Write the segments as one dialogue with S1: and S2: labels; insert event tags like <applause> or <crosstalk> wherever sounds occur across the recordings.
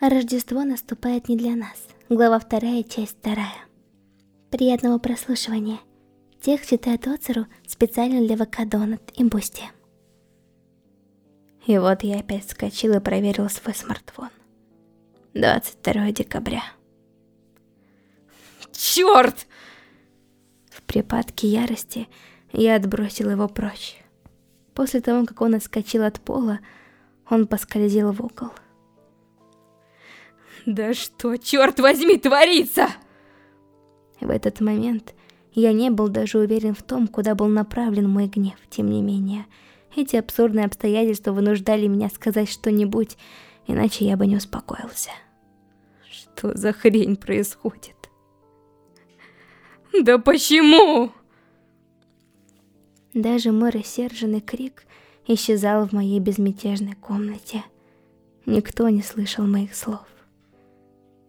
S1: Рождество наступает не для нас. Глава вторая, часть вторая. Приятного прослушивания. Текст читает Оцеру специально для ВК Донат и Бусти.
S2: И вот я опять вскочил и проверил свой смартфон. 22 декабря. Черт! В припадке ярости я отбросил его прочь. После того, как он отскочил от пола, он поскользил в угол. Да что, черт возьми, творится? В этот момент я не был даже уверен в том, куда был направлен мой гнев. Тем не менее, эти абсурдные обстоятельства вынуждали меня сказать что-нибудь, иначе я бы не успокоился. Что за хрень происходит? Да почему? Даже мой рассерженный крик исчезал в моей безмятежной комнате. Никто не слышал моих слов.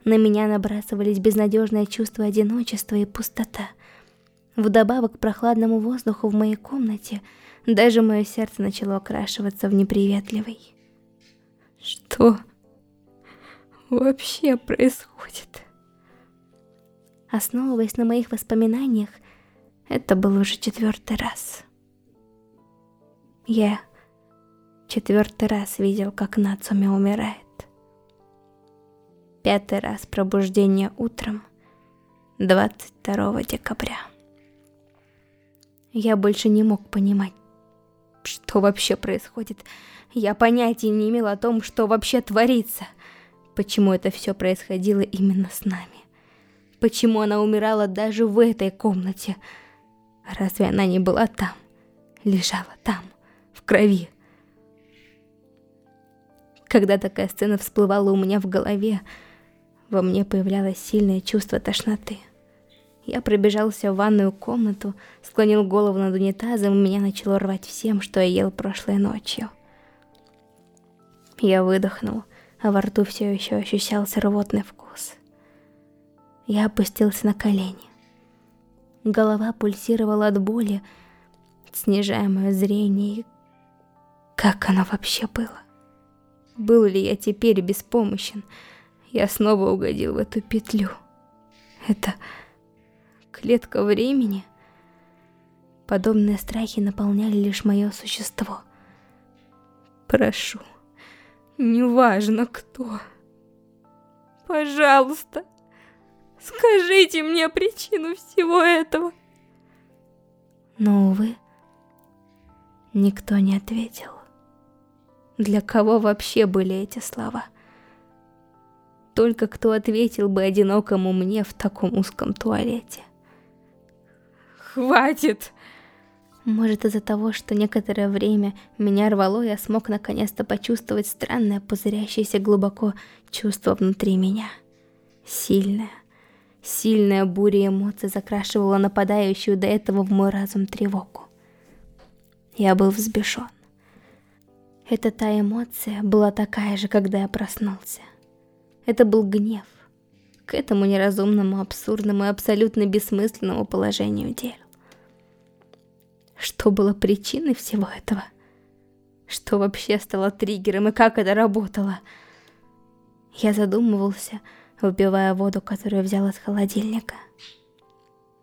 S2: На меня набрасывались безнадежное чувство одиночества и пустота. Вдобавок к прохладному воздуху в моей комнате, даже мое сердце начало окрашиваться в неприветливый. Что вообще происходит? Основываясь на моих воспоминаниях, это был уже четвертый раз. Я четвертый раз видел, как Нацуми умирает. Пятый раз пробуждение утром 22 декабря. Я больше не мог понимать, что вообще происходит. Я понятия не имел о том, что вообще творится. Почему это все происходило именно с нами. Почему она умирала даже в этой комнате. Разве она не была там? Лежала там, в крови. Когда такая сцена всплывала у меня в голове, во мне появлялось сильное чувство тошноты. Я пробежался в ванную комнату, склонил голову над унитазом, и меня начало рвать всем, что я ел прошлой ночью. Я выдохнул, а во рту все еще ощущался рвотный вкус. Я опустился на колени. Голова пульсировала от боли, снижая мое зрение. Как оно вообще было? Был ли я теперь беспомощен? Я снова угодил в эту петлю. Это клетка времени. Подобные страхи наполняли лишь мое существо. Прошу, неважно кто. Пожалуйста, скажите мне причину всего этого. Но, увы, никто не ответил. Для кого вообще были эти слова? Только кто ответил бы одинокому мне в таком узком туалете? Хватит! Может из-за того, что некоторое время меня рвало, я смог наконец-то почувствовать странное, пузырящееся глубоко чувство внутри меня. Сильное, сильная буря эмоций закрашивала нападающую до этого в мой разум тревогу. Я был взбешен. Это та эмоция была такая же, когда я проснулся. Это был гнев к этому неразумному, абсурдному и абсолютно бессмысленному положению дел. Что было причиной всего этого? Что вообще стало триггером и как это работало? Я задумывался, выпивая воду, которую взял из холодильника.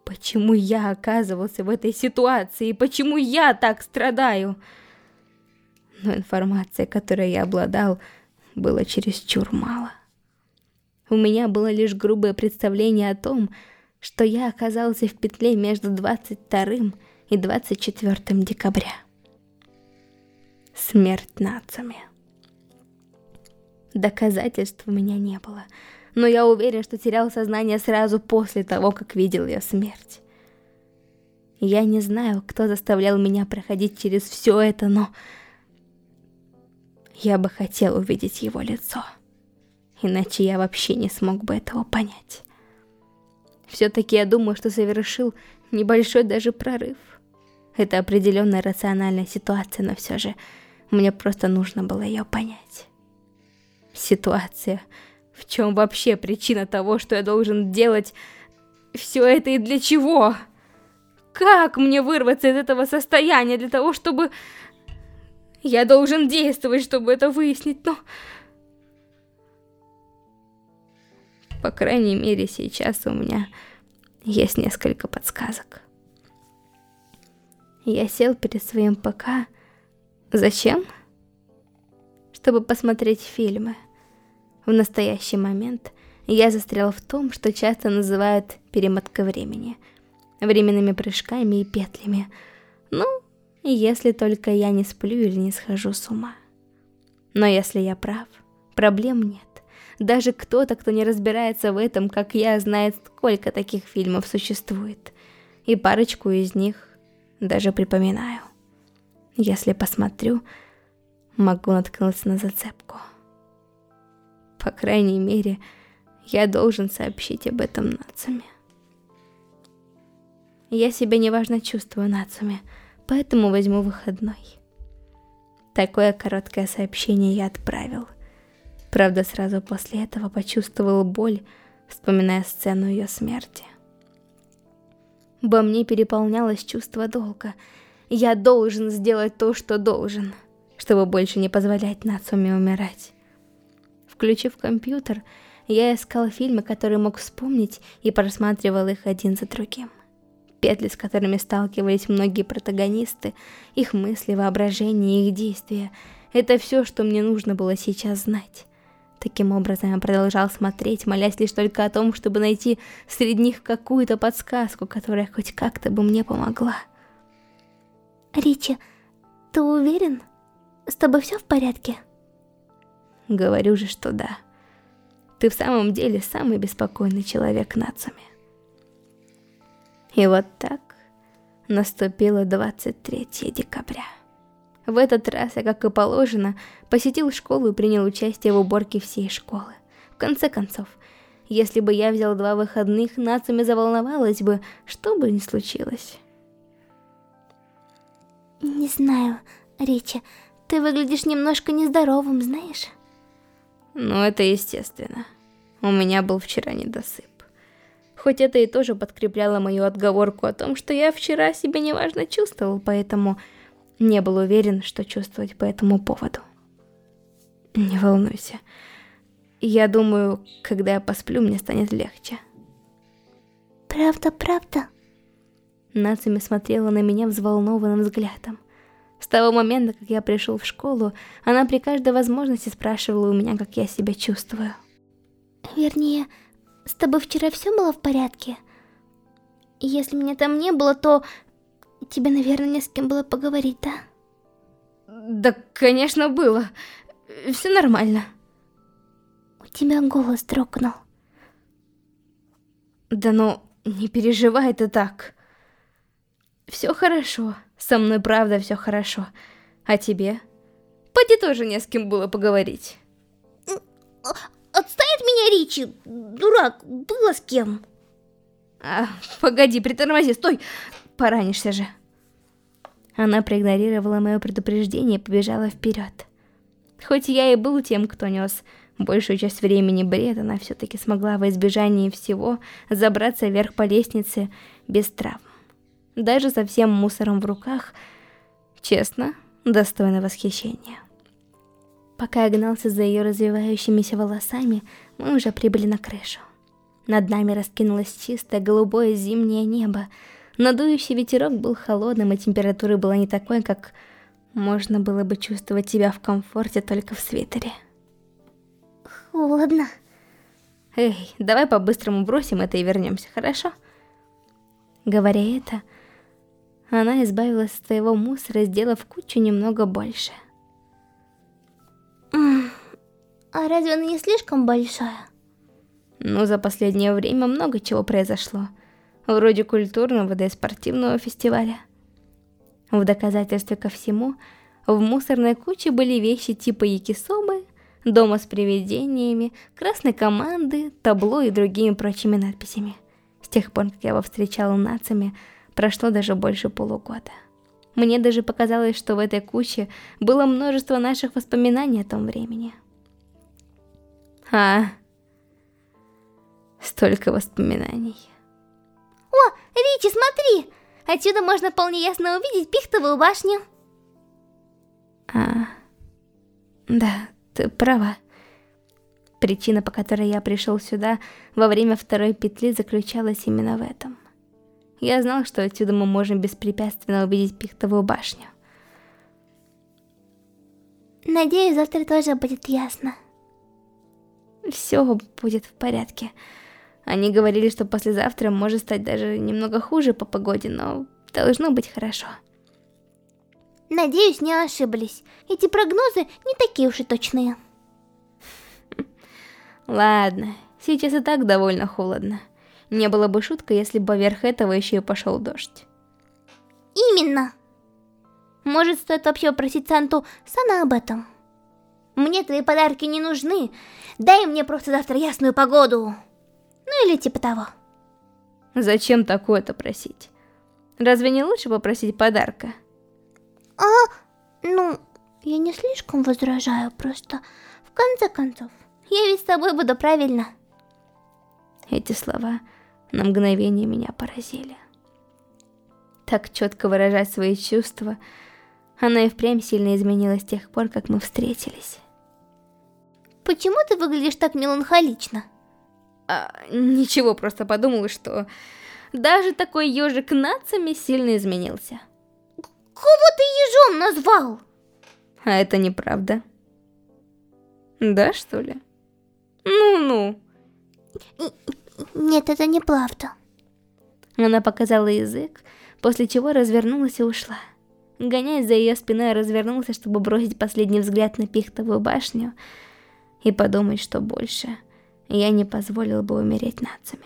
S2: Почему я оказывался в этой ситуации? Почему я так страдаю? Но информации, которой я обладал, было чересчур мало. У меня было лишь грубое представление о том, что я оказался в петле между 22 и 24 декабря. Смерть нацами. Доказательств у меня не было, но я уверен, что терял сознание сразу после того, как видел ее смерть. Я не знаю, кто заставлял меня проходить через все это, но... Я бы хотел увидеть его лицо иначе я вообще не смог бы этого понять. Все-таки я думаю, что совершил небольшой даже прорыв. Это определенная рациональная ситуация, но все же мне просто нужно было ее понять. Ситуация, в чем вообще причина того, что я должен делать все это и для чего? Как мне вырваться из этого состояния для того, чтобы... Я должен действовать, чтобы это выяснить, но... По крайней мере, сейчас у меня есть несколько подсказок. Я сел перед своим ПК. Зачем? Чтобы посмотреть фильмы. В настоящий момент я застрял в том, что часто называют перемотка времени, временными прыжками и петлями. Ну, если только я не сплю или не схожу с ума. Но если я прав, проблем нет. Даже кто-то, кто не разбирается в этом, как я, знает, сколько таких фильмов существует. И парочку из них даже припоминаю. Если посмотрю, могу наткнуться на зацепку. По крайней мере, я должен сообщить об этом Нацуме. Я себя неважно чувствую, Нацуме, поэтому возьму выходной. Такое короткое сообщение я отправил. Правда, сразу после этого почувствовал боль, вспоминая сцену ее смерти. Во мне переполнялось чувство долга. Я должен сделать то, что должен, чтобы больше не позволять Нацуме умирать. Включив компьютер, я искал фильмы, которые мог вспомнить, и просматривал их один за другим. Петли, с которыми сталкивались многие протагонисты, их мысли, воображение, их действия — это все, что мне нужно было сейчас знать. Таким образом, я продолжал смотреть, молясь лишь только о том, чтобы найти среди них какую-то подсказку, которая хоть как-то бы мне помогла.
S1: Ричи, ты уверен? С тобой все в порядке?
S2: Говорю же, что да. Ты в самом деле самый беспокойный человек нацами. И вот так наступило 23 декабря. В этот раз я, как и положено, посетил школу и принял участие в уборке всей школы. В конце концов, если бы я взял два выходных, Нацуми заволновалась бы, что бы ни случилось.
S1: Не знаю, Ричи, ты выглядишь немножко нездоровым, знаешь?
S2: Ну, это естественно. У меня был вчера недосып. Хоть это и тоже подкрепляло мою отговорку о том, что я вчера себя неважно чувствовал, поэтому не был уверен, что чувствовать по этому поводу. Не волнуйся. Я думаю, когда я посплю, мне станет легче.
S1: Правда, правда?
S2: Нацуми смотрела на меня взволнованным взглядом. С того момента, как я пришел в школу, она при каждой возможности спрашивала у меня, как я себя чувствую.
S1: Вернее, с тобой вчера все было в порядке? Если меня там не было, то Тебе, наверное, не с кем было поговорить, да?
S2: Да, конечно, было. Все нормально.
S1: У тебя голос дрогнул.
S2: Да ну, не переживай ты так. Все хорошо. Со мной правда все хорошо. А тебе? Поди тоже не с кем было поговорить.
S1: Отстань от меня, Ричи! Дурак, было с кем.
S2: А, погоди, притормози, стой! Поранишься же. Она проигнорировала мое предупреждение и побежала вперед. Хоть я и был тем, кто нес большую часть времени бред, она все-таки смогла во избежание всего забраться вверх по лестнице без травм. Даже со всем мусором в руках, честно, достойно восхищения. Пока я гнался за ее развивающимися волосами, мы уже прибыли на крышу. Над нами раскинулось чистое голубое зимнее небо, Надующий ветерок был холодным, и температура была не такой, как можно было бы чувствовать себя в комфорте только в свитере.
S1: Холодно.
S2: Эй, давай по-быстрому бросим это и вернемся, хорошо? Говоря это, она избавилась от своего мусора, сделав кучу немного больше.
S1: А разве она не слишком большая?
S2: Ну, за последнее время много чего произошло вроде культурного да и спортивного фестиваля. В доказательство ко всему, в мусорной куче были вещи типа якисомы, дома с привидениями, красной команды, табло и другими прочими надписями. С тех пор, как я его встречала нацами, прошло даже больше полугода. Мне даже показалось, что в этой куче было множество наших воспоминаний о том времени. А, столько воспоминаний.
S1: Ричи, смотри! Отсюда можно вполне ясно увидеть пихтовую башню.
S2: А, да, ты права. Причина, по которой я пришел сюда во время второй петли, заключалась именно в этом. Я знал, что отсюда мы можем беспрепятственно увидеть Пихтовую башню.
S1: Надеюсь, завтра тоже будет ясно.
S2: Все будет в порядке. Они говорили, что послезавтра может стать даже немного хуже по погоде, но должно быть хорошо.
S1: Надеюсь, не ошиблись. Эти прогнозы не такие уж и точные. <laughs>
S2: Ладно, сейчас и так довольно холодно. Не было бы шутка, если бы поверх этого еще и пошел дождь.
S1: Именно. Может, стоит вообще попросить Санту Сана об этом? Мне твои подарки не нужны. Дай мне просто завтра ясную погоду. Ну или типа того.
S2: Зачем такое-то просить? Разве не лучше попросить подарка?
S1: А, ну, я не слишком возражаю, просто в конце концов, я ведь с тобой буду правильно.
S2: Эти слова на мгновение меня поразили. Так четко выражать свои чувства, она и впрямь сильно изменилась с тех пор, как мы встретились.
S1: Почему ты выглядишь так меланхолично?
S2: А, ничего, просто подумала, что даже такой ежик нацами сильно изменился.
S1: Кого ты ежом назвал?
S2: А это неправда. Да, что ли? Ну-ну.
S1: Нет, это неправда.
S2: Она показала язык, после чего развернулась и ушла. Гоняясь за ее спиной, развернулся, чтобы бросить последний взгляд на пихтовую башню и подумать, что больше я не позволил бы умереть нацами.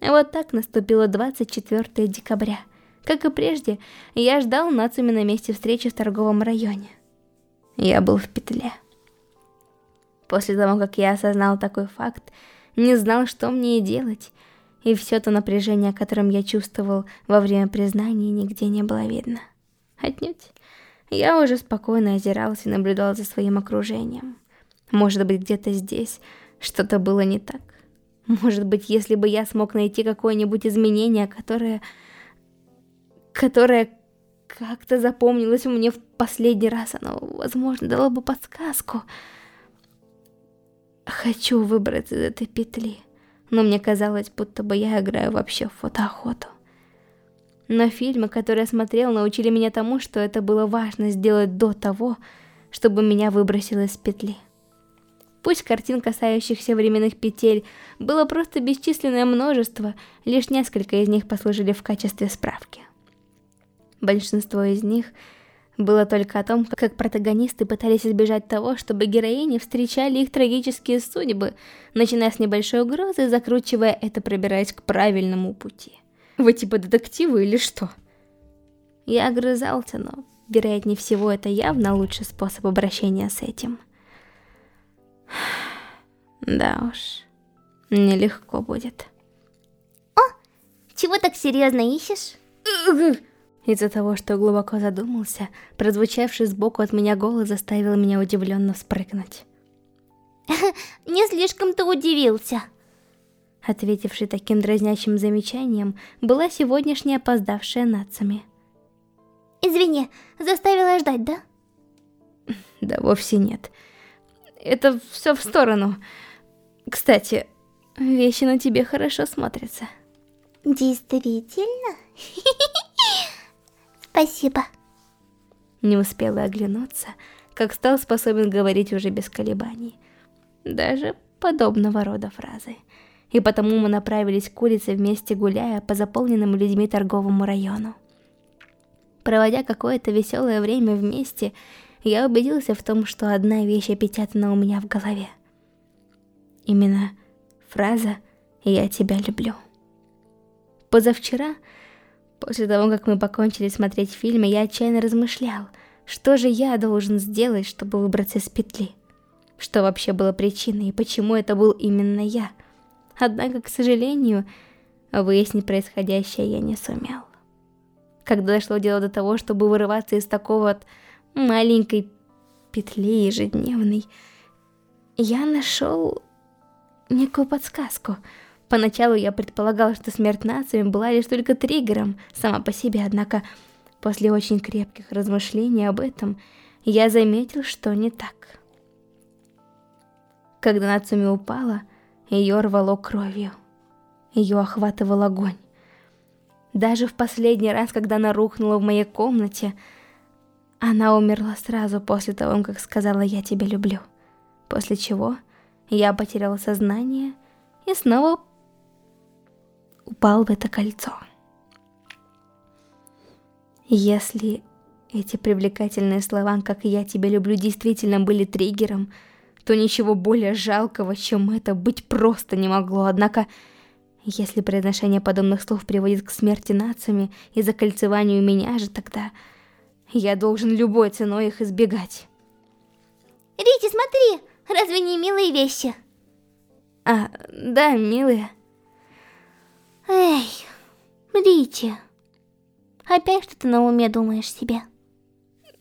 S2: Вот так наступило 24 декабря. Как и прежде, я ждал Нацуми на месте встречи в торговом районе. Я был в петле. После того, как я осознал такой факт, не знал, что мне и делать, и все то напряжение, которым я чувствовал во время признания, нигде не было видно. Отнюдь. Я уже спокойно озирался и наблюдал за своим окружением. Может быть, где-то здесь что-то было не так. Может быть, если бы я смог найти какое-нибудь изменение, которое... Которое как-то запомнилось мне в последний раз, оно, возможно, дало бы подсказку. Хочу выбраться из этой петли, но мне казалось, будто бы я играю вообще в фотоохоту. Но фильмы, которые я смотрел, научили меня тому, что это было важно сделать до того, чтобы меня выбросило из петли. Пусть картин, касающихся временных петель, было просто бесчисленное множество, лишь несколько из них послужили в качестве справки. Большинство из них было только о том, как протагонисты пытались избежать того, чтобы героини встречали их трагические судьбы, начиная с небольшой угрозы, закручивая это, пробираясь к правильному пути. Вы типа детективы или что? Я огрызался, но, вероятнее всего, это явно лучший способ обращения с этим. Да уж, нелегко будет.
S1: О, чего так серьезно ищешь? <laughs>
S2: Из-за того, что глубоко задумался, прозвучавший сбоку от меня голос заставил меня удивленно вспрыгнуть. <laughs>
S1: Не слишком ты удивился.
S2: Ответивший таким дразнящим замечанием была сегодняшняя опоздавшая нацами.
S1: Извини, заставила ждать, да? <laughs>
S2: Да вовсе нет. Это все в сторону. Кстати, вещи на тебе хорошо смотрятся.
S1: Действительно? <laughs> Спасибо.
S2: Не успела оглянуться, как стал способен говорить уже без колебаний. Даже подобного рода фразы. И потому мы направились к улице вместе гуляя по заполненному людьми торговому району. Проводя какое-то веселое время вместе, я убедился в том, что одна вещь опечатана у меня в голове. Именно фраза «Я тебя люблю». Позавчера, после того, как мы покончили смотреть фильмы, я отчаянно размышлял, что же я должен сделать, чтобы выбраться из петли. Что вообще было причиной и почему это был именно я. Однако, к сожалению, выяснить происходящее я не сумел. Когда дошло дело до того, чтобы вырываться из такого вот маленькой петли ежедневной, я нашел некую подсказку. Поначалу я предполагал, что смерть нациями была лишь только триггером сама по себе, однако после очень крепких размышлений об этом я заметил, что не так. Когда Нацуми упала, ее рвало кровью. Ее охватывал огонь. Даже в последний раз, когда она рухнула в моей комнате, она умерла сразу после того, как сказала «я тебя люблю». После чего я потеряла сознание и снова упал в это кольцо. Если эти привлекательные слова, как «я тебя люблю», действительно были триггером, то ничего более жалкого, чем это, быть просто не могло. Однако, если произношение подобных слов приводит к смерти нациями и закольцеванию меня же, тогда я должен любой ценой их избегать.
S1: Рити, смотри, разве не милые вещи?
S2: А, да, милые.
S1: Эй, Рити, опять что ты на уме думаешь себе?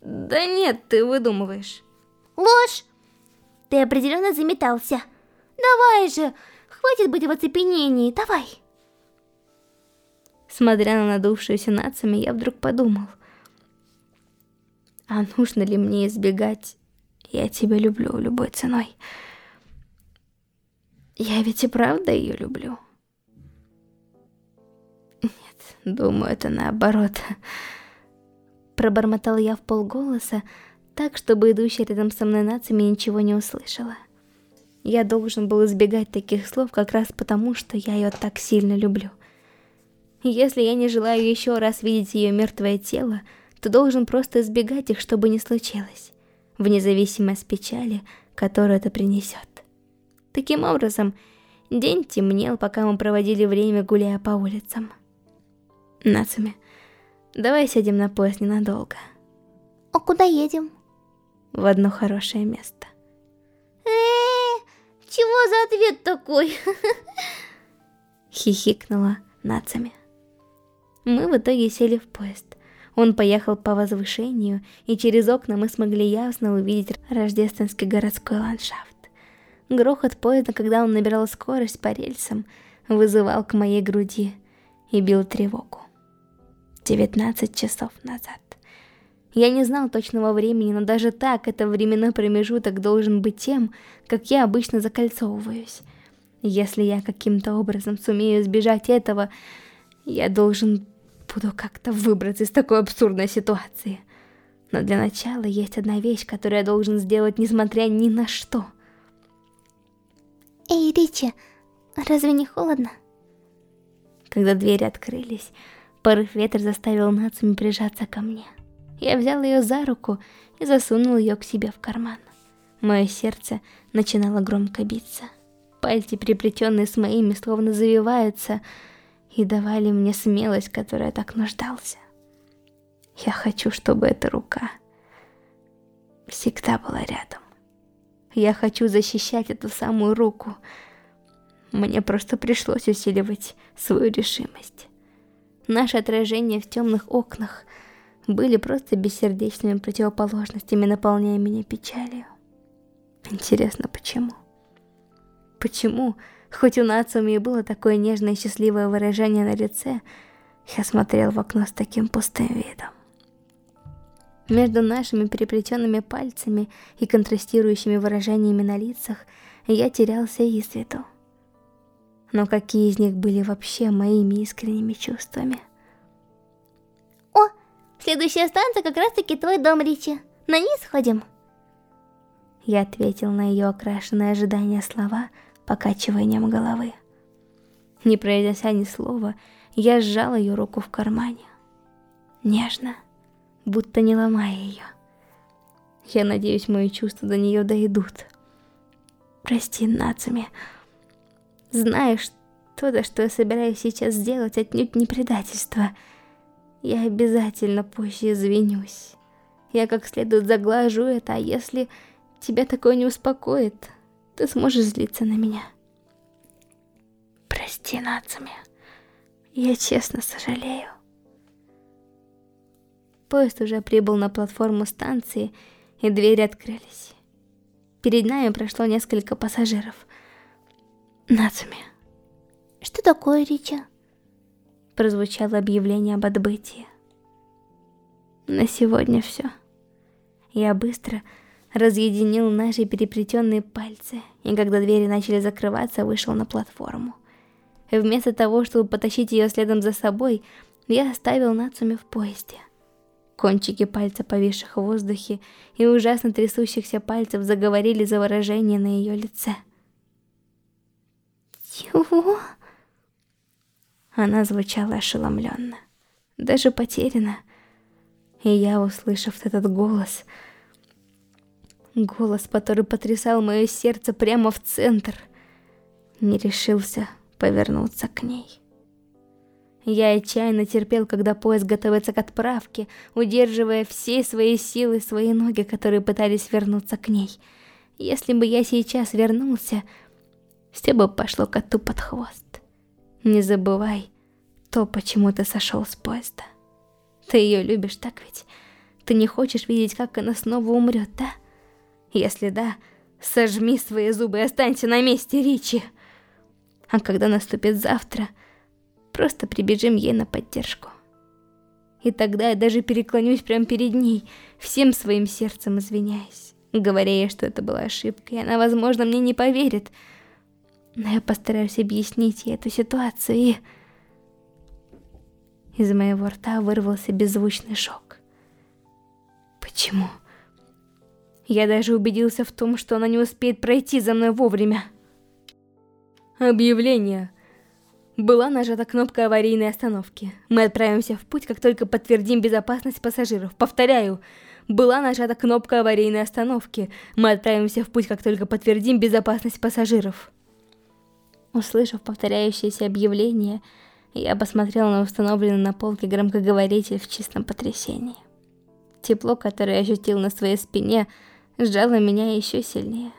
S2: Да нет, ты выдумываешь.
S1: Ложь! Ты определенно заметался. Давай же, хватит быть в оцепенении, давай.
S2: Смотря на надувшуюся нациями, я вдруг подумал. А нужно ли мне избегать «я тебя люблю» любой ценой? Я ведь и правда ее люблю. Нет, думаю, это наоборот. Пробормотал я в полголоса, так, чтобы идущая рядом со мной нациями ничего не услышала. Я должен был избегать таких слов как раз потому, что я ее так сильно люблю. Если я не желаю еще раз видеть ее мертвое тело, то должен просто избегать их, чтобы не случилось, вне зависимости от печали, которую это принесет. Таким образом, день темнел, пока мы проводили время, гуляя по улицам. Нацуми, давай сядем на поезд ненадолго.
S1: А куда едем?
S2: в одно хорошее место.
S1: Э, чего за ответ такой? <laughs>
S2: Хихикнула Нацами. Мы в итоге сели в поезд. Он поехал по возвышению, и через окна мы смогли ясно увидеть рождественский городской ландшафт. Грохот поезда, когда он набирал скорость по рельсам, вызывал к моей груди и бил тревогу. 19 часов назад. Я не знал точного времени, но даже так, это временной промежуток должен быть тем, как я обычно закольцовываюсь. Если я каким-то образом сумею избежать этого, я должен буду как-то выбраться из такой абсурдной ситуации. Но для начала есть одна вещь, которую я должен сделать, несмотря ни на что.
S1: Эй, Ричи, разве не холодно?
S2: Когда двери открылись, порыв ветра заставил Нацуми прижаться ко мне. Я взял ее за руку и засунул ее к себе в карман. Мое сердце начинало громко биться. Пальцы, приплетенные с моими, словно завиваются, и давали мне смелость, которой я так нуждался. Я хочу, чтобы эта рука всегда была рядом. Я хочу защищать эту самую руку. Мне просто пришлось усиливать свою решимость. Наше отражение в темных окнах — были просто бессердечными противоположностями, наполняя меня печалью. Интересно, почему? Почему, хоть у Нацуми и было такое нежное и счастливое выражение на лице, я смотрел в окно с таким пустым видом? Между нашими переплетенными пальцами и контрастирующими выражениями на лицах я терялся из виду. Но какие из них были вообще моими искренними чувствами?
S1: Следующая станция как раз таки твой дом, Ричи. На ней сходим.
S2: Я ответил на ее окрашенное ожидание слова покачиванием головы. Не произнеся ни слова, я сжал ее руку в кармане. Нежно, будто не ломая ее. Я надеюсь, мои чувства до нее дойдут. Прости, Нацуми. Знаешь, то, за что я собираюсь сейчас сделать, отнюдь не предательство — я обязательно позже извинюсь. Я как следует заглажу это, а если тебя такое не успокоит, ты сможешь злиться на меня. Прости, Нацуми. Я честно сожалею. Поезд уже прибыл на платформу станции, и двери открылись. Перед нами прошло несколько пассажиров. Нацуми.
S1: Что такое, Рича?
S2: прозвучало объявление об отбытии. На сегодня все. Я быстро разъединил наши переплетенные пальцы, и когда двери начали закрываться, вышел на платформу. Вместо того, чтобы потащить ее следом за собой, я оставил Нацуми в поезде. Кончики пальца, повисших в воздухе, и ужасно трясущихся пальцев заговорили за выражение на ее лице.
S1: «Чего?»
S2: Она звучала ошеломленно, даже потеряна. И я, услышав этот голос, голос, который потрясал мое сердце прямо в центр, не решился повернуться к ней. Я отчаянно терпел, когда поезд готовится к отправке, удерживая все свои силы, свои ноги, которые пытались вернуться к ней. Если бы я сейчас вернулся, все бы пошло коту под хвост. Не забывай то, почему ты сошел с поезда. Ты ее любишь, так ведь? Ты не хочешь видеть, как она снова умрет, да? Если да, сожми свои зубы и останься на месте, Ричи. А когда наступит завтра, просто прибежим ей на поддержку. И тогда я даже переклонюсь прямо перед ней, всем своим сердцем извиняясь, говоря ей, что это была ошибка, и она, возможно, мне не поверит. Но я постараюсь объяснить ей эту ситуацию, и... Из моего рта вырвался беззвучный шок. Почему? Я даже убедился в том, что она не успеет пройти за мной вовремя. Объявление. Была нажата кнопка аварийной остановки. Мы отправимся в путь, как только подтвердим безопасность пассажиров. Повторяю, была нажата кнопка аварийной остановки. Мы отправимся в путь, как только подтвердим безопасность пассажиров. Услышав повторяющееся объявление, я посмотрел на установленный на полке громкоговоритель в чистом потрясении. Тепло, которое я ощутил на своей спине, сжало меня еще сильнее.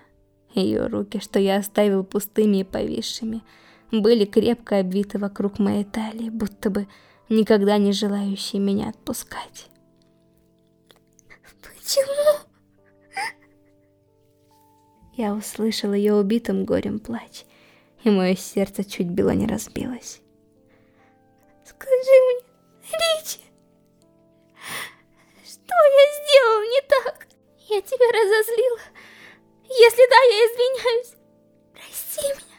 S2: Ее руки, что я оставил пустыми и повисшими, были крепко обвиты вокруг моей талии, будто бы никогда не желающие меня отпускать.
S1: Почему?
S2: Я услышал ее убитым горем плач, и мое сердце чуть было не разбилось.
S1: Скажи мне, Ричи, что я сделал не так? Я тебя разозлила. Если да, я извиняюсь. Прости меня.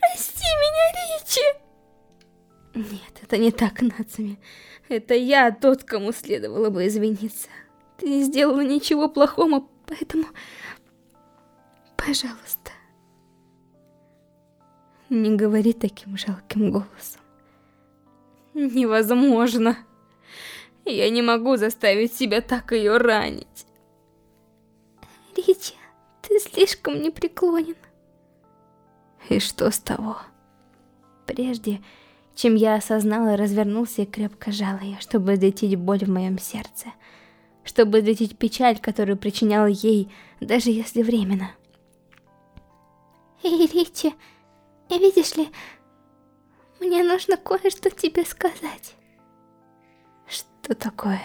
S1: Прости меня,
S2: Ричи. Нет, это не так, Нацами. Это я тот, кому следовало бы извиниться. Ты не сделала ничего плохого, поэтому... Пожалуйста. Не говори таким жалким голосом. Невозможно. Я не могу заставить себя так ее ранить.
S1: Ричи, ты слишком непреклонен.
S2: И что с того? Прежде, чем я осознала, развернулся и крепко жал ее, чтобы излететь боль в моем сердце. Чтобы излететь печаль, которую причинял ей, даже если временно.
S1: Эй, Ричи, видишь ли, мне нужно кое-что тебе сказать.
S2: Что такое?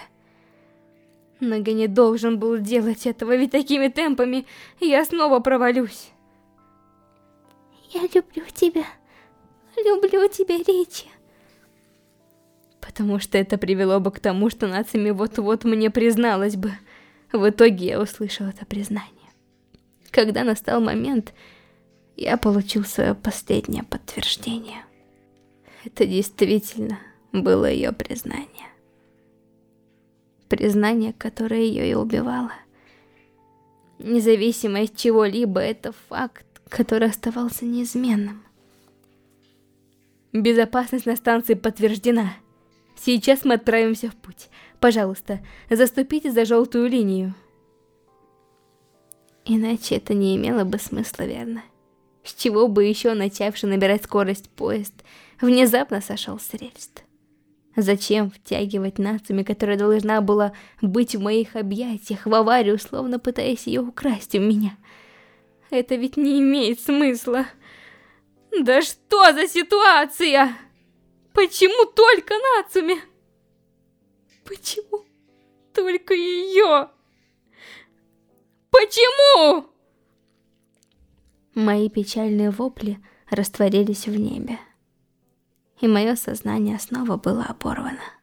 S2: Но я не должен был делать этого, ведь такими темпами я снова провалюсь.
S1: Я люблю тебя. Люблю тебя, Ричи.
S2: Потому что это привело бы к тому, что Нацами вот-вот мне призналась бы. В итоге я услышал это признание. Когда настал момент, я получил свое последнее подтверждение. Это действительно было ее признание признание, которое ее и убивало. Независимо от чего-либо, это факт, который оставался неизменным. Безопасность на станции подтверждена. Сейчас мы отправимся в путь. Пожалуйста, заступите за желтую линию. Иначе это не имело бы смысла, верно? С чего бы еще начавший набирать скорость поезд внезапно сошел с рельс? Зачем втягивать Нацуми, которая должна была быть в моих объятиях, в аварию, словно пытаясь ее украсть у меня? Это ведь не имеет смысла. Да что за ситуация? Почему только Нацуми? Почему только ее? Почему? Мои печальные вопли растворились в небе и мое сознание снова было оборвано.